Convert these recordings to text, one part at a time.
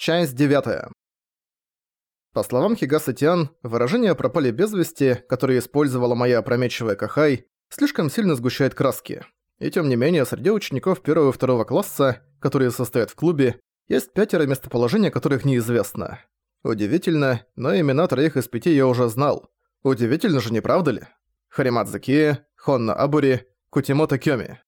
Часть 9. По словам Хигаса Тиан, выражение «пропали без вести», которое использовала моя опрометчивая Кахай, слишком сильно сгущает краски. И тем не менее, среди учеников первого и второго класса, которые состоят в клубе, есть пятеро местоположения которых неизвестно. Удивительно, но имена троих из пяти я уже знал. Удивительно же, не правда ли? Харимадзе Кие, Хонна Абури, Кутимото Кёми.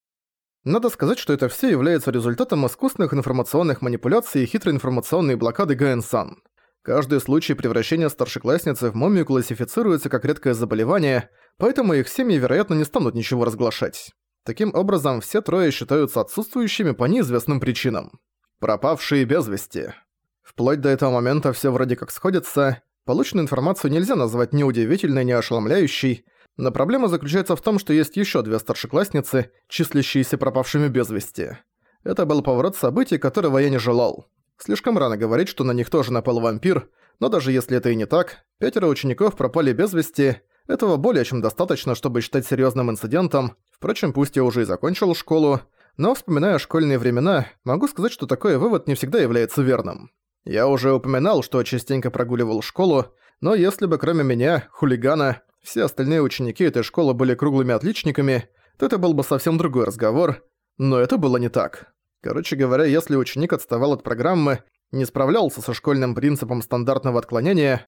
Надо сказать, что это все является результатом искусственных информационных манипуляций и хитрой информационной блокады Гаэн-сан. Каждый случай превращения старшеклассницы в мумию классифицируется как редкое заболевание, поэтому их семьи, вероятно, не станут ничего разглашать. Таким образом, все трое считаются отсутствующими по неизвестным причинам. Пропавшие без вести. Вплоть до этого момента все вроде как сходится, полученную информацию нельзя назвать ни удивительной, ни ошеломляющей, но проблема заключается в том, что есть еще две старшеклассницы, числящиеся пропавшими без вести. Это был поворот событий, которого я не желал. Слишком рано говорить, что на них тоже напал вампир, но даже если это и не так, пятеро учеников пропали без вести, этого более чем достаточно, чтобы считать серьезным инцидентом. Впрочем, пусть я уже и закончил школу, но вспоминая школьные времена, могу сказать, что такой вывод не всегда является верным. Я уже упоминал, что частенько прогуливал школу, но если бы кроме меня, хулигана, все остальные ученики этой школы были круглыми отличниками, то это был бы совсем другой разговор, но это было не так. Короче говоря, если ученик отставал от программы, не справлялся со школьным принципом стандартного отклонения.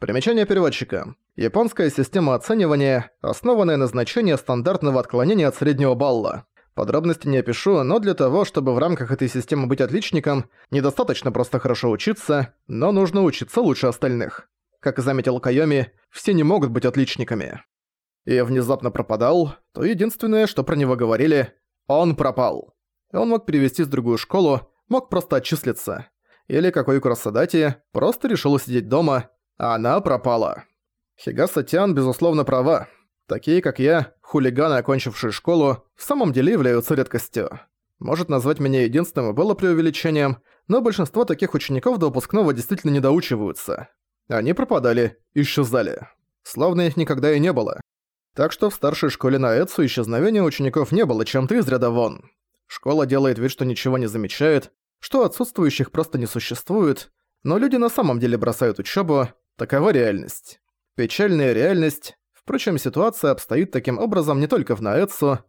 Примечание переводчика. Японская система оценивания, основанная на значении стандартного отклонения от среднего балла. Подробности не опишу, но для того, чтобы в рамках этой системы быть отличником, недостаточно просто хорошо учиться, но нужно учиться лучше остальных. Как заметил Кайоми, все не могут быть отличниками. И внезапно пропадал, то единственное, что про него говорили, он пропал. Он мог перевестись в другую школу, мог просто отчислиться. Или какой Курасадати просто решил сидеть дома, а она пропала. Хигаса Тян, безусловно, права. Такие, как я, хулиганы, окончившие школу, в самом деле являются редкостью. Может назвать меня единственным было преувеличением, но большинство таких учеников до выпускного действительно не доучиваются. Они пропадали, исчезали. Словно их никогда и не было. Так что в старшей школе на Эцу исчезновение учеников не было чем-то из ряда вон. Школа делает вид, что ничего не замечает, что отсутствующих просто не существует, но люди на самом деле бросают учебу, такова реальность. Печальная реальность. Впрочем, ситуация обстоит таким образом не только в Наэцу.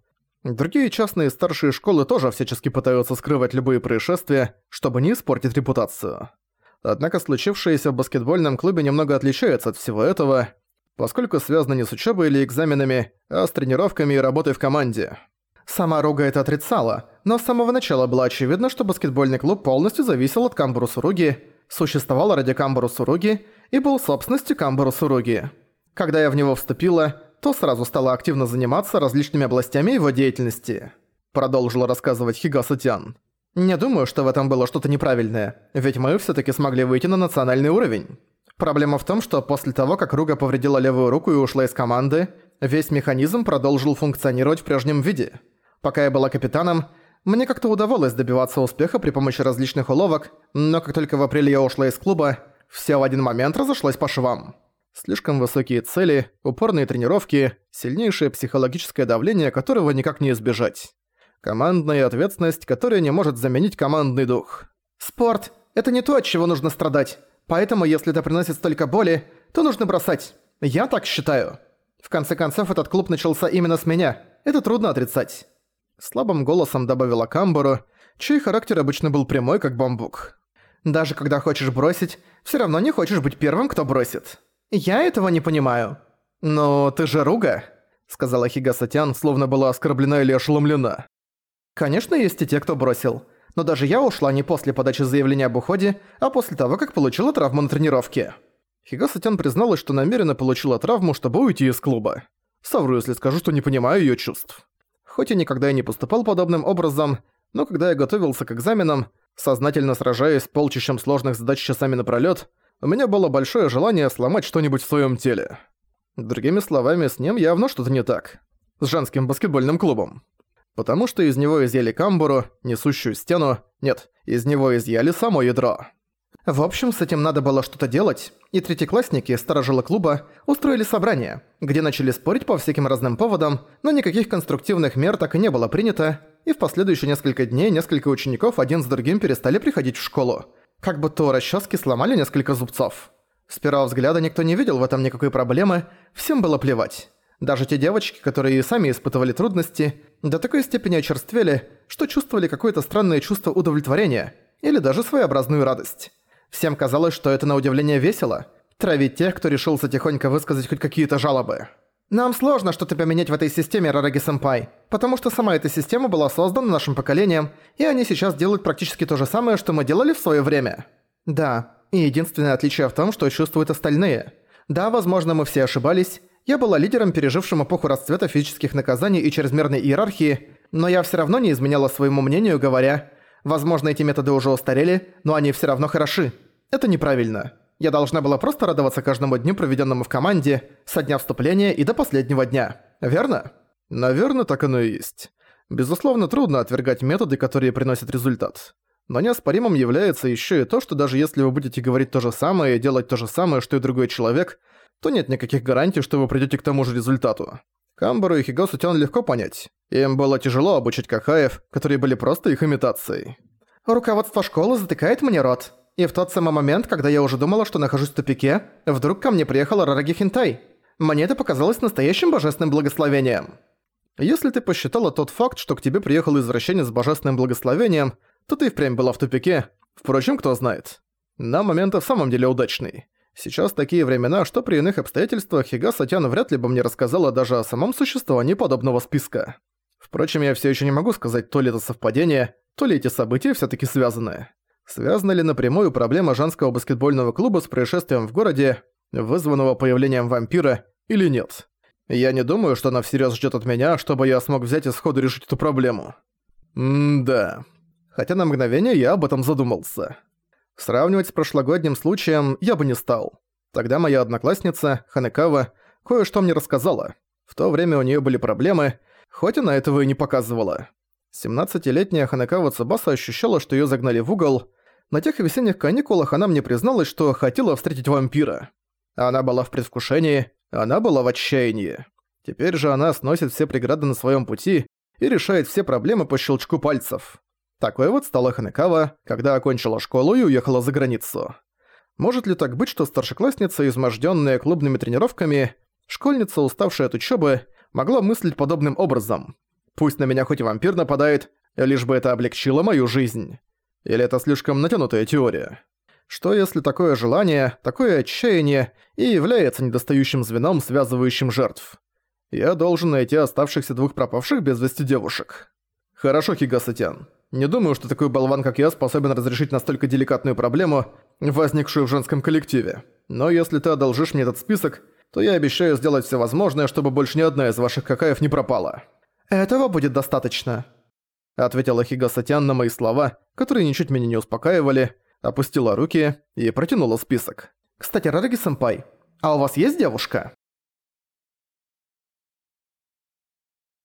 Другие частные старшие школы тоже всячески пытаются скрывать любые происшествия, чтобы не испортить репутацию. Однако случившееся в баскетбольном клубе немного отличается от всего этого, поскольку связано не с учебой или экзаменами, а с тренировками и работой в команде. Сама Руга это отрицала, но с самого начала было очевидно, что баскетбольный клуб полностью зависел от Камбуру Суруги, существовал ради Камбуру Суруги и был собственностью Камбуру Суруги. Когда я в него вступила, то сразу стала активно заниматься различными областями его деятельности. Продолжила рассказывать Хигаса Тян. Не думаю, что в этом было что-то неправильное, ведь мы все таки смогли выйти на национальный уровень. Проблема в том, что после того, как Руга повредила левую руку и ушла из команды, весь механизм продолжил функционировать в прежнем виде. Пока я была капитаном, мне как-то удавалось добиваться успеха при помощи различных уловок, но как только в апреле я ушла из клуба, все в один момент разошлось по швам. Слишком высокие цели, упорные тренировки, сильнейшее психологическое давление, которого никак не избежать. Командная ответственность, которая не может заменить командный дух. Спорт – это не то, от чего нужно страдать. Поэтому, если это приносит столько боли, то нужно бросать. Я так считаю. В конце концов, этот клуб начался именно с меня. Это трудно отрицать. Слабым голосом добавила Камбару, чей характер обычно был прямой, как бамбук. «Даже когда хочешь бросить, все равно не хочешь быть первым, кто бросит. Я этого не понимаю». «Но ты же Руга», — сказала Хигасатян, словно была оскорблена или ошеломлена. «Конечно, есть и те, кто бросил. Но даже я ушла не после подачи заявления об уходе, а после того, как получила травму на тренировке». Хигасатян призналась, что намеренно получила травму, чтобы уйти из клуба. Совру, если скажу, что не понимаю её чувств. Хоть и никогда и не поступал подобным образом, но когда я готовился к экзаменам, сознательно сражаясь с полчищем сложных задач часами напролёт, у меня было большое желание сломать что-нибудь в своём теле. Другими словами, с ним явно что-то не так. С женским баскетбольным клубом. Потому что из него изъяли камбуру, несущую стену, нет, из него изъяли само ядро. В общем, с этим надо было что-то делать, и третьеклассники, старожилы клуба, устроили собрание, где начали спорить по всяким разным поводам, но никаких конструктивных мер так и не было принято, и в последующие несколько дней несколько учеников один за другим перестали приходить в школу. Как будто у расчески сломали несколько зубцов. С первого взгляда никто не видел в этом никакой проблемы, всем было плевать. Даже те девочки, которые сами испытывали трудности, до такой степени очерствели, что чувствовали какое-то странное чувство удовлетворения или даже своеобразную радость. Всем казалось, что это на удивление весело – травить тех, кто решился тихонько высказать хоть какие-то жалобы. Нам сложно что-то поменять в этой системе, Рараги-сэмпай, потому что сама эта система была создана нашим поколением, и они сейчас делают практически то же самое, что мы делали в своё время. Да, и единственное отличие в том, что чувствуют остальные. Да, возможно, мы все ошибались, я была лидером, пережившим эпоху расцвета физических наказаний и чрезмерной иерархии, но я всё равно не изменяла своему мнению, говоря, возможно, эти методы уже устарели, но они всё равно хороши. Это неправильно. Я должна была просто радоваться каждому дню, проведенному в команде, со дня вступления и до последнего дня. Верно? Наверное, так оно и есть. Безусловно, трудно отвергать методы, которые приносят результат. Но неоспоримым является ещё и то, что даже если вы будете говорить то же самое и делать то же самое, что и другой человек – то нет никаких гарантий, что вы придёте к тому же результату. Камбару и Хигасу Тён легко понять. Им было тяжело обучить Кахаев, которые были просто их имитацией. Руководство школы затыкает мне рот. И в тот самый момент, когда я уже думала, что нахожусь в тупике, вдруг ко мне приехала Рараги Хинтай. Мне это показалось настоящим божественным благословением. Если ты посчитала тот факт, что к тебе приехал извращенец с божественным благословением, то ты впрямь была в тупике. Впрочем, кто знает. На момент в самом деле удачный. Сейчас такие времена, что при иных обстоятельствах Хига Сатян вряд ли бы мне рассказала даже о самом существовании подобного списка. Впрочем, я все еще не могу сказать, то ли это совпадение, то ли эти события все таки связаны. Связана ли напрямую проблема женского баскетбольного клуба с происшествием в городе, вызванного появлением вампира, или нет? Я не думаю, что она всерьез ждет от меня, чтобы я смог взять и сходу решить эту проблему. М-да. Хотя на мгновение я об этом задумался. Сравнивать с прошлогодним случаем я бы не стал. Тогда моя одноклассница, Ханекава, кое-что мне рассказала. В то время у нее были проблемы, хоть она этого и не показывала. 17-летняя Ханекава Цубаса ощущала, что ее загнали в угол. На тех весенних каникулах она мне призналась, что хотела встретить вампира. Она была в предвкушении, она была в отчаянии. Теперь же она сносит все преграды на своем пути и решает все проблемы по щелчку пальцев. Такой вот стала Ханекава, когда окончила школу и уехала за границу. Может ли так быть, что старшеклассница, измождённая клубными тренировками, школьница, уставшая от учёбы, могла мыслить подобным образом? Пусть на меня хоть и вампир нападает, лишь бы это облегчило мою жизнь. Или это слишком натянутая теория? Что если такое желание, такое отчаяние и является недостающим звеном, связывающим жертв? Я должен найти оставшихся двух пропавших без вести девушек. Хорошо, Хигасатян. Не думаю, что такой болван, как я, способен разрешить настолько деликатную проблему, возникшую в женском коллективе. Но если ты одолжишь мне этот список, то я обещаю сделать все возможное, чтобы больше ни одна из ваших какаев не пропала». «Этого будет достаточно», — ответила Хига Сатян на мои слова, которые ничуть меня не успокаивали, опустила руки и протянула список. «Кстати, Рараги-сэмпай, а у вас есть девушка?»